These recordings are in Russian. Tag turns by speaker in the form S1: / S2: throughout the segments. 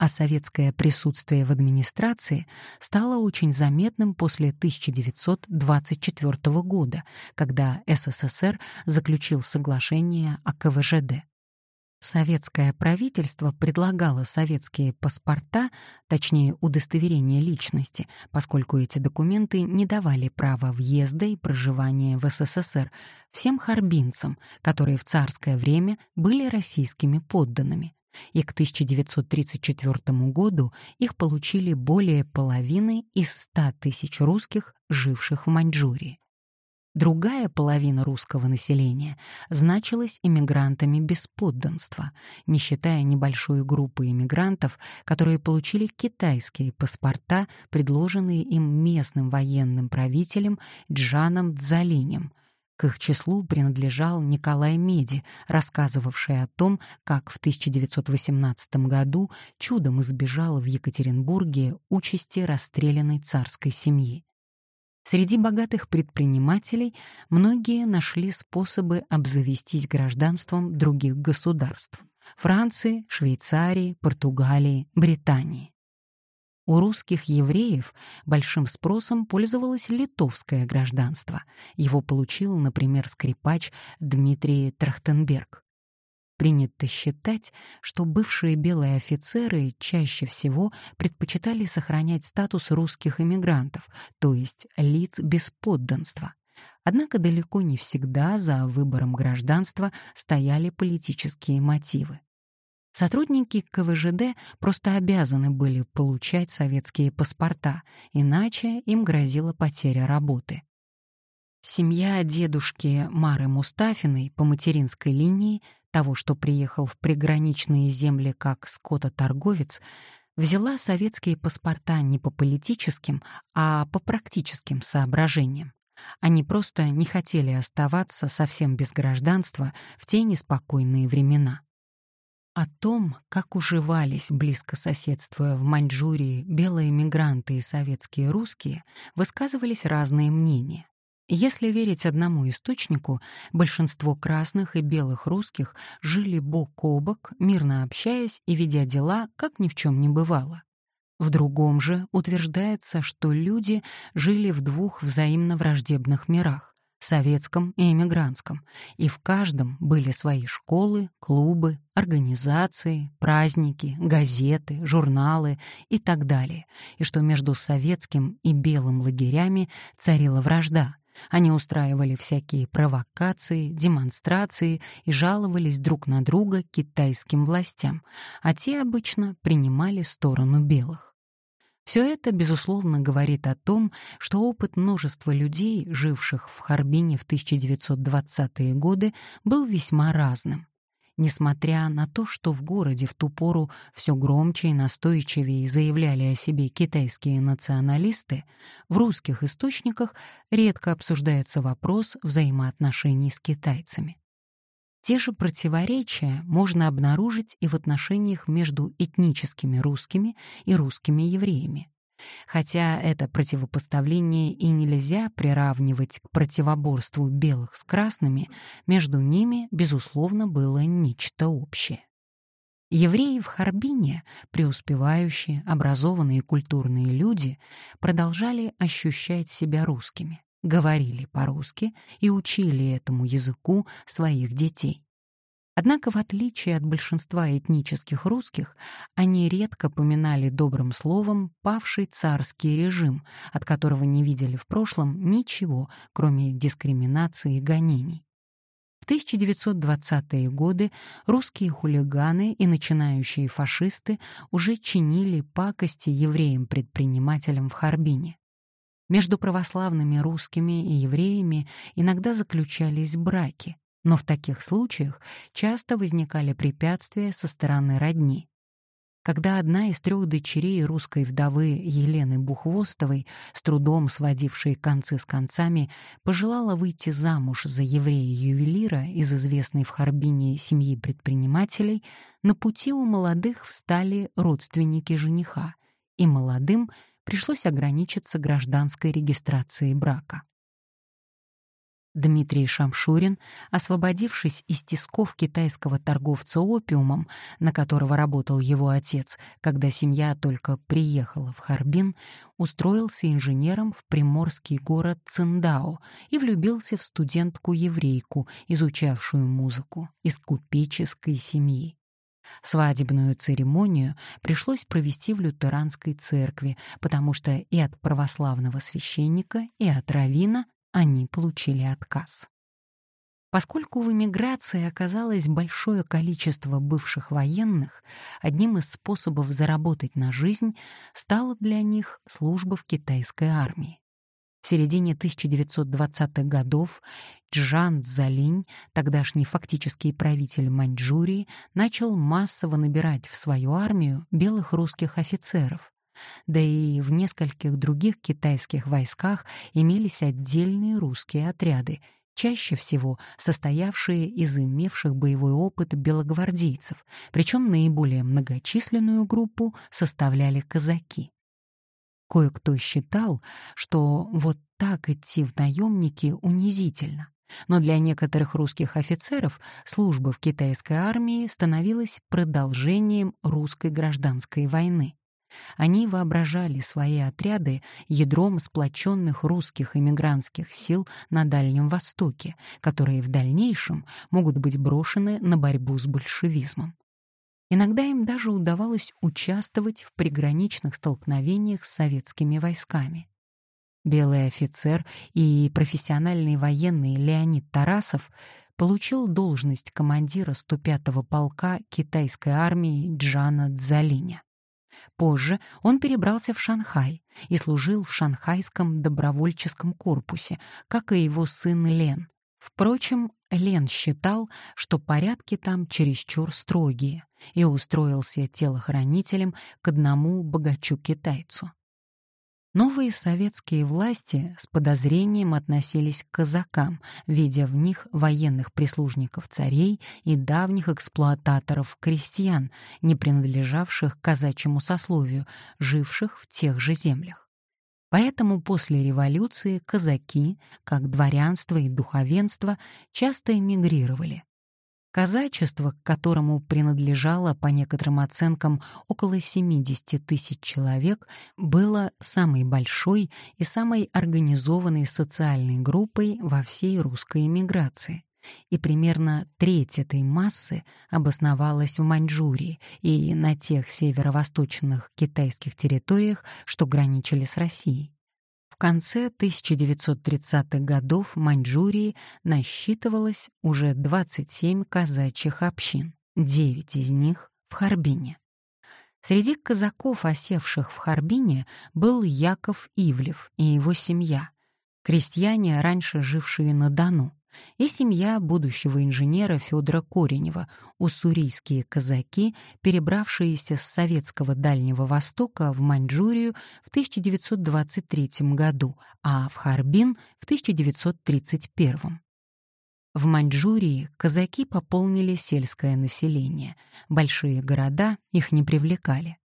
S1: а советское присутствие в администрации стало очень заметным после 1924 года, когда СССР заключил соглашение о КВЖД. Советское правительство предлагало советские паспорта, точнее удостоверение личности, поскольку эти документы не давали права въезда и проживания в СССР всем харбинцам, которые в царское время были российскими подданными. И к 1934 году их получили более половины из 100 тысяч русских, живших в Маньчжурии. Другая половина русского населения значилась иммигрантами без подданства, не считая небольшой группы иммигрантов, которые получили китайские паспорта, предложенные им местным военным правителем Джаном Цзалинем. К их числу принадлежал Николай Меди, рассказывавший о том, как в 1918 году чудом избежал в Екатеринбурге участи расстрелянной царской семьи. Среди богатых предпринимателей многие нашли способы обзавестись гражданством других государств — Франции, Швейцарии, Португалии, Британии. У русских евреев большим спросом пользовалось литовское гражданство. Его получил, например, скрипач Дмитрий Трахтенберг. Принято считать, что бывшие белые офицеры чаще всего предпочитали сохранять статус русских эмигрантов, то есть лиц без подданства. Однако далеко не всегда за выбором гражданства стояли политические мотивы. Сотрудники КВЖД просто обязаны были получать советские паспорта, иначе им грозила потеря работы. Семья дедушки Мары Мустафиной по материнской линии того, что приехал в приграничные земли как скототорговец, взяла советские паспорта не по политическим, а по практическим соображениям. Они просто не хотели оставаться совсем без гражданства в те неспокойные времена. О том, как уживались, близко соседствуя в Маньчжурии, белые мигранты и советские русские, высказывались разные мнения. Если верить одному источнику, большинство красных и белых русских жили бок о бок, мирно общаясь и ведя дела, как ни в чем не бывало. В другом же утверждается, что люди жили в двух взаимно враждебных мирах — советском и эмигрантском, и в каждом были свои школы, клубы, организации, праздники, газеты, журналы и так далее, и что между советским и белым лагерями царила вражда — они устраивали всякие провокации, демонстрации и жаловались друг на друга китайским властям, а те обычно принимали сторону белых. Все это, безусловно, говорит о том, что опыт множества людей, живших в Харбине в 1920-е годы, был весьма разным. Несмотря на то, что в городе в ту пору все громче и настойчивее заявляли о себе китайские националисты, в русских источниках редко обсуждается вопрос взаимоотношений с китайцами. Те же противоречия можно обнаружить и в отношениях между этническими русскими и русскими евреями. Хотя это противопоставление и нельзя приравнивать к противоборству белых с красными, между ними, безусловно, было нечто общее. Евреи в Харбине, преуспевающие, образованные и культурные люди, продолжали ощущать себя русскими, говорили по-русски и учили этому языку своих детей. Однако, в отличие от большинства этнических русских, они редко поминали добрым словом павший царский режим, от которого не видели в прошлом ничего, кроме дискриминации и гонений. В 1920-е годы русские хулиганы и начинающие фашисты уже чинили пакости евреям-предпринимателям в Харбине. Между православными русскими и евреями иногда заключались браки, но в таких случаях часто возникали препятствия со стороны родни. Когда одна из трех дочерей русской вдовы Елены Бухвостовой, с трудом сводившей концы с концами, пожелала выйти замуж за еврея-ювелира из известной в Харбине семьи предпринимателей, на пути у молодых встали родственники жениха, и молодым пришлось ограничиться гражданской регистрацией брака. Дмитрий Шамшурин, освободившись из тисков китайского торговца опиумом, на которого работал его отец, когда семья только приехала в Харбин, устроился инженером в приморский город Циндао и влюбился в студентку-еврейку, изучавшую музыку, из купеческой семьи. Свадебную церемонию пришлось провести в лютеранской церкви, потому что и от православного священника, и от равина они получили отказ. Поскольку в эмиграции оказалось большое количество бывших военных, одним из способов заработать на жизнь стала для них служба в китайской армии. Середине 1920-х годов Джан Цзалинь, тогдашний фактический правитель Маньчжурии, начал массово набирать в свою армию белых русских офицеров, да и в нескольких других китайских войсках имелись отдельные русские отряды, чаще всего состоявшие из имевших боевой опыт белогвардейцев, причем наиболее многочисленную группу составляли казаки. Кое-кто считал, что вот так идти в наемники унизительно. Но для некоторых русских офицеров служба в китайской армии становилась продолжением русской гражданской войны. Они воображали свои отряды ядром сплоченных русских эмигрантских сил на Дальнем Востоке, которые в дальнейшем могут быть брошены на борьбу с большевизмом. Иногда им даже удавалось участвовать в приграничных столкновениях с советскими войсками. Белый офицер и профессиональный военный Леонид Тарасов получил должность командира 105-го полка китайской армии Джана Цзалиня. Позже он перебрался в Шанхай и служил в шанхайском добровольческом корпусе, как и его сын Лен. Впрочем, Лен считал, что порядки там чересчур строгие, и устроился телохранителем к одному богачу-китайцу. Новые советские власти с подозрением относились к казакам, видя в них военных прислужников царей и давних эксплуататоров крестьян, не принадлежавших казачьему сословию, живших в тех же землях. Поэтому после революции казаки, как дворянство и духовенство, часто эмигрировали, Казачество, к которому принадлежало, по некоторым оценкам, около 70 тысяч человек, было самой большой и самой организованной социальной группой во всей русской эмиграции. И примерно треть этой массы обосновалась в Маньчжурии и на тех северо-восточных китайских территориях, что граничили с Россией конце 1930-х годов в Маньчжурии насчитывалось уже 27 казачьих общин, 9 из них в Харбине. Среди казаков, осевших в Харбине, был Яков Ивлев и его семья, крестьяне, раньше жившие на Дону и семья будущего инженера Федора Коренева, уссурийские казаки, перебравшиеся с советского Дальнего Востока в Маньчжурию в 1923 году, а в Харбин в 1931. В Маньчжурии казаки пополнили сельское население, большие города их не привлекали.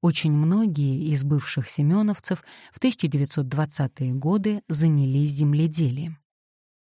S1: Очень многие из бывших семеновцев в 1920-е годы занялись земледелием.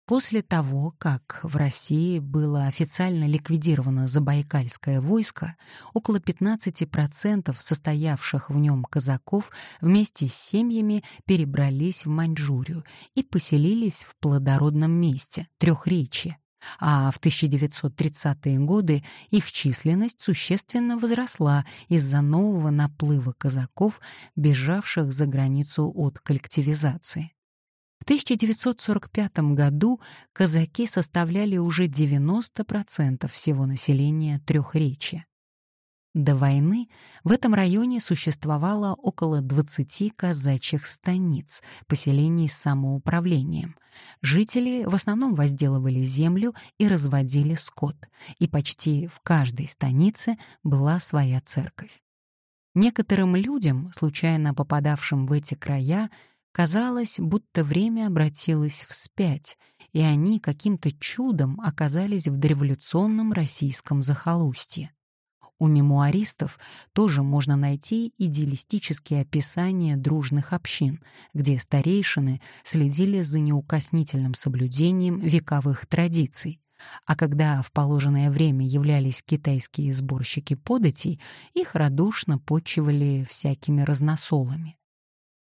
S1: После того, как в России было официально ликвидировано Забайкальское войско, около 15% состоявших в нем казаков вместе с семьями перебрались в Маньчжурию и поселились в плодородном месте, Трехречье, а в 1930-е годы их численность существенно возросла из-за нового наплыва казаков, бежавших за границу от коллективизации. В 1945 году казаки составляли уже 90% всего населения Трехречья. До войны в этом районе существовало около 20 казачьих станиц, поселений с самоуправлением. Жители в основном возделывали землю и разводили скот, и почти в каждой станице была своя церковь. Некоторым людям, случайно попадавшим в эти края, Казалось, будто время обратилось вспять, и они каким-то чудом оказались в дореволюционном российском захолустье. У мемуаристов тоже можно найти идеалистические описания дружных общин, где старейшины следили за неукоснительным соблюдением вековых традиций, а когда в положенное время являлись китайские сборщики податей, их радушно почивали всякими разносолами.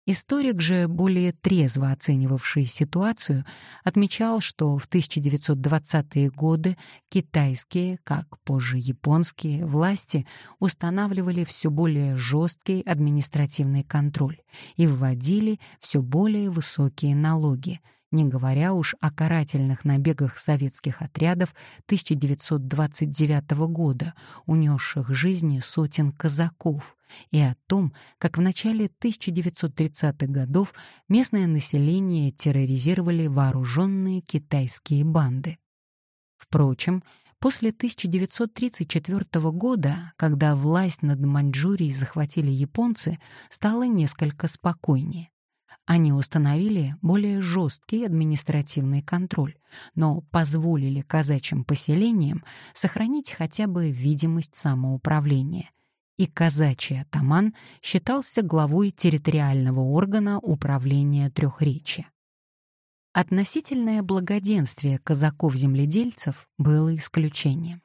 S1: Историк же, более трезво оценивавший ситуацию, отмечал, что в 1920-е годы китайские, как позже японские, власти устанавливали все более жесткий административный контроль и вводили все более высокие налоги, не говоря уж о карательных набегах советских отрядов 1929 года, унесших жизни сотен казаков, и о том, как в начале 1930-х годов местное население терроризировали вооруженные китайские банды. Впрочем, после 1934 года, когда власть над Маньчжурией захватили японцы, стало несколько спокойнее. Они установили более жесткий административный контроль, но позволили казачьим поселениям сохранить хотя бы видимость самоуправления. И казачий атаман считался главой территориального органа управления Трехречья. Относительное благоденствие казаков-земледельцев было исключением.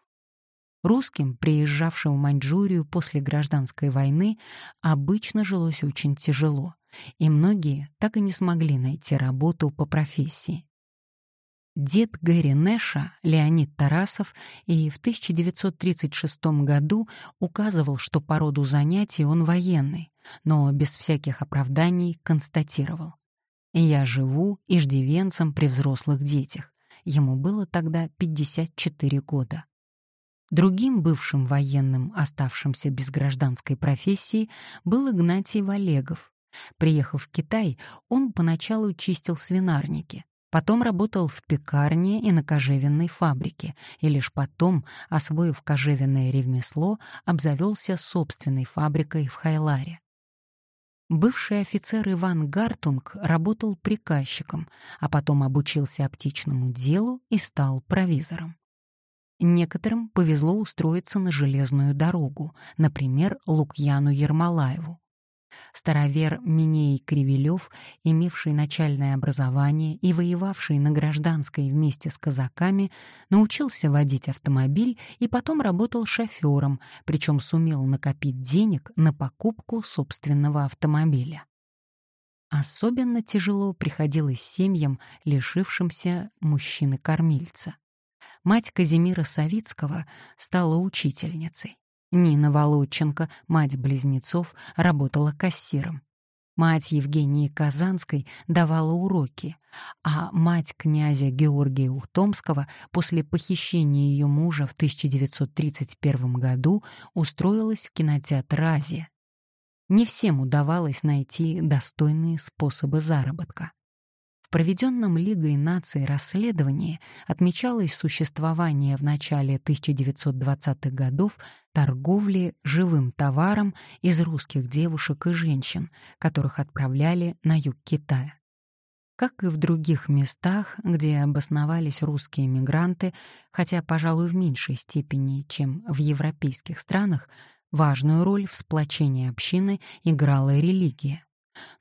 S1: Русским, приезжавшим в Маньчжурию после гражданской войны, обычно жилось очень тяжело и многие так и не смогли найти работу по профессии. Дед Гэри Нэша, Леонид Тарасов, и в 1936 году указывал, что по роду занятий он военный, но без всяких оправданий констатировал. «Я живу иждивенцем при взрослых детях». Ему было тогда 54 года. Другим бывшим военным, оставшимся без гражданской профессии, был Игнатий Валегов, Приехав в Китай, он поначалу чистил свинарники, потом работал в пекарне и на кожевенной фабрике, и лишь потом, освоив кожевенное ремесло, обзавелся собственной фабрикой в Хайларе. Бывший офицер Иван Гартунг работал приказчиком, а потом обучился оптичному делу и стал провизором. Некоторым повезло устроиться на железную дорогу, например, Лукьяну Ермолаеву. Старовер Миней Кривилев, имевший начальное образование и воевавший на гражданской вместе с казаками, научился водить автомобиль и потом работал шофером, причем сумел накопить денег на покупку собственного автомобиля. Особенно тяжело приходилось семьям, лишившимся мужчины-кормильца. Мать Казимира Савицкого стала учительницей. Нина Володченко, мать близнецов, работала кассиром. Мать Евгении Казанской давала уроки, а мать князя Георгия Ухтомского после похищения ее мужа в 1931 году устроилась в кинотеатр «Азия». Не всем удавалось найти достойные способы заработка. В проведенном Лигой наций расследовании отмечалось существование в начале 1920-х годов торговли живым товаром из русских девушек и женщин, которых отправляли на юг Китая. Как и в других местах, где обосновались русские мигранты, хотя, пожалуй, в меньшей степени, чем в европейских странах, важную роль в сплочении общины играла религия.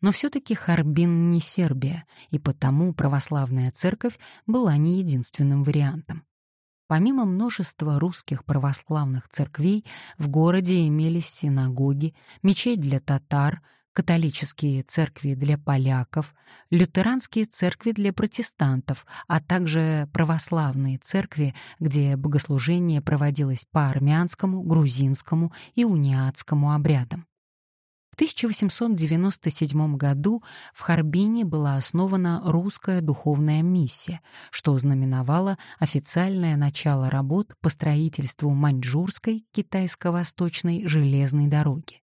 S1: Но все-таки Харбин не Сербия, и потому православная церковь была не единственным вариантом. Помимо множества русских православных церквей, в городе имелись синагоги, мечеть для татар, католические церкви для поляков, лютеранские церкви для протестантов, а также православные церкви, где богослужение проводилось по армянскому, грузинскому и униатскому обрядам. 1897 году в Харбине была основана русская духовная миссия, что знаменовало официальное начало работ по строительству Маньчжурской китайско-восточной железной дороги.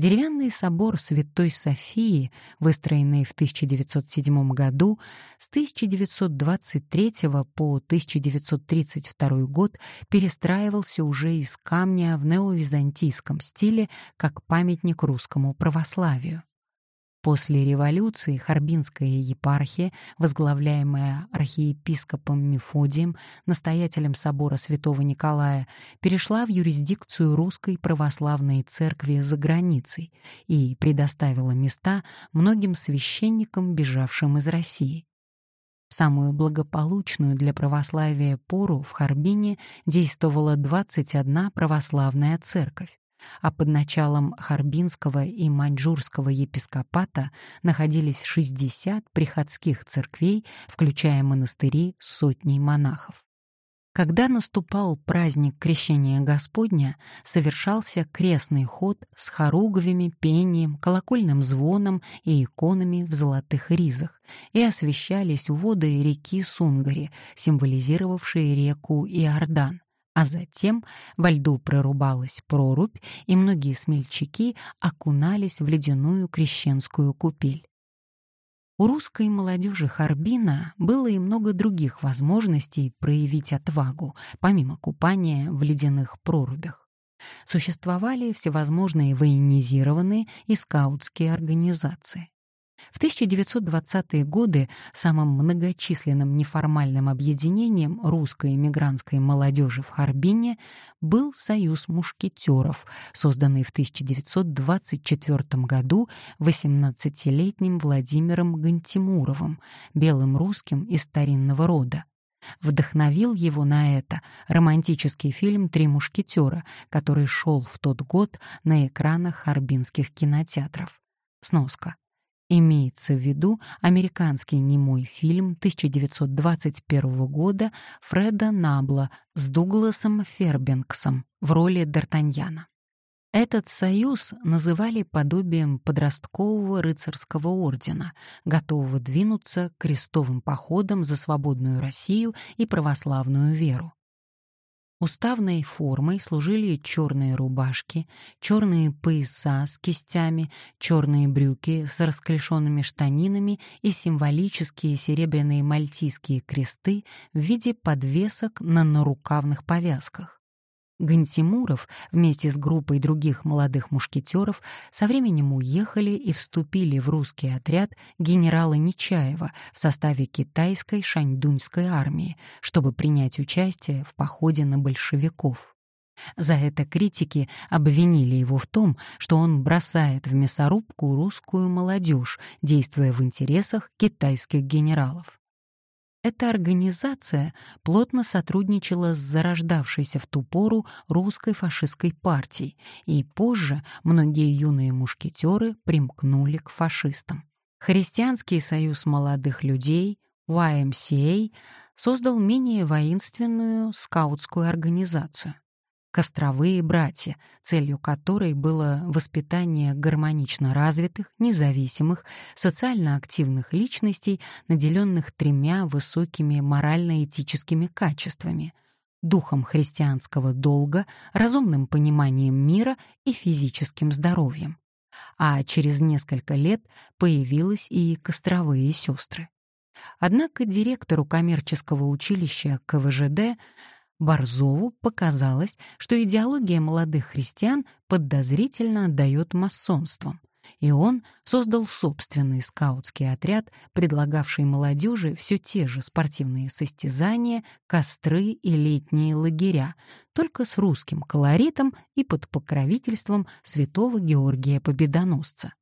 S1: Деревянный собор Святой Софии, выстроенный в 1907 году, с 1923 по 1932 год перестраивался уже из камня в неовизантийском стиле как памятник русскому православию. После революции Харбинская епархия, возглавляемая архиепископом Мефодием, настоятелем собора святого Николая, перешла в юрисдикцию Русской православной церкви за границей и предоставила места многим священникам, бежавшим из России. В самую благополучную для православия пору в Харбине действовала 21 православная церковь а под началом Харбинского и Маньчжурского епископата находились 60 приходских церквей, включая монастыри с сотней монахов. Когда наступал праздник Крещения Господня, совершался крестный ход с хоругвями, пением, колокольным звоном и иконами в золотых ризах, и освещались воды реки Сунгари, символизировавшие реку Иордан а затем во льду прорубалась прорубь, и многие смельчаки окунались в ледяную крещенскую купель. У русской молодежи Харбина было и много других возможностей проявить отвагу, помимо купания в ледяных прорубях. Существовали всевозможные военизированные и скаутские организации. В 1920-е годы самым многочисленным неформальным объединением русской эмигрантской молодежи в Харбине был Союз мушкетеров, созданный в 1924 году 18-летним Владимиром Гантимуровым, белым русским из старинного рода. Вдохновил его на это романтический фильм «Три мушкетера», который шел в тот год на экранах харбинских кинотеатров. Сноска. Имеется в виду американский немой фильм 1921 года Фреда Набла с Дугласом Фербенксом в роли Д'Артаньяна. Этот союз называли подобием подросткового рыцарского ордена, готового двинуться крестовым походом за свободную Россию и православную веру. Уставной формой служили черные рубашки, черные пояса с кистями, черные брюки с расклешенными штанинами и символические серебряные мальтийские кресты в виде подвесок на нарукавных повязках. Гантимуров вместе с группой других молодых мушкетеров со временем уехали и вступили в русский отряд генерала Нечаева в составе китайской шаньдуньской армии, чтобы принять участие в походе на большевиков. За это критики обвинили его в том, что он бросает в мясорубку русскую молодежь, действуя в интересах китайских генералов. Эта организация плотно сотрудничала с зарождавшейся в ту пору русской фашистской партией, и позже многие юные мушкетеры примкнули к фашистам. Христианский союз молодых людей, YMCA, создал менее воинственную скаутскую организацию. Костровые братья, целью которой было воспитание гармонично развитых, независимых, социально активных личностей, наделенных тремя высокими морально-этическими качествами — духом христианского долга, разумным пониманием мира и физическим здоровьем. А через несколько лет появились и костровые сестры. Однако директору коммерческого училища КВЖД Борзову показалось, что идеология молодых христиан подозрительно отдает масонством, и он создал собственный скаутский отряд, предлагавший молодежи все те же спортивные состязания, костры и летние лагеря, только с русским колоритом и под покровительством святого Георгия Победоносца.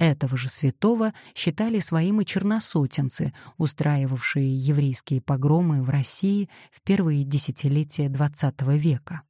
S1: Этого же святого считали своим и черносотенцы, устраивавшие еврейские погромы в России в первые десятилетия XX века.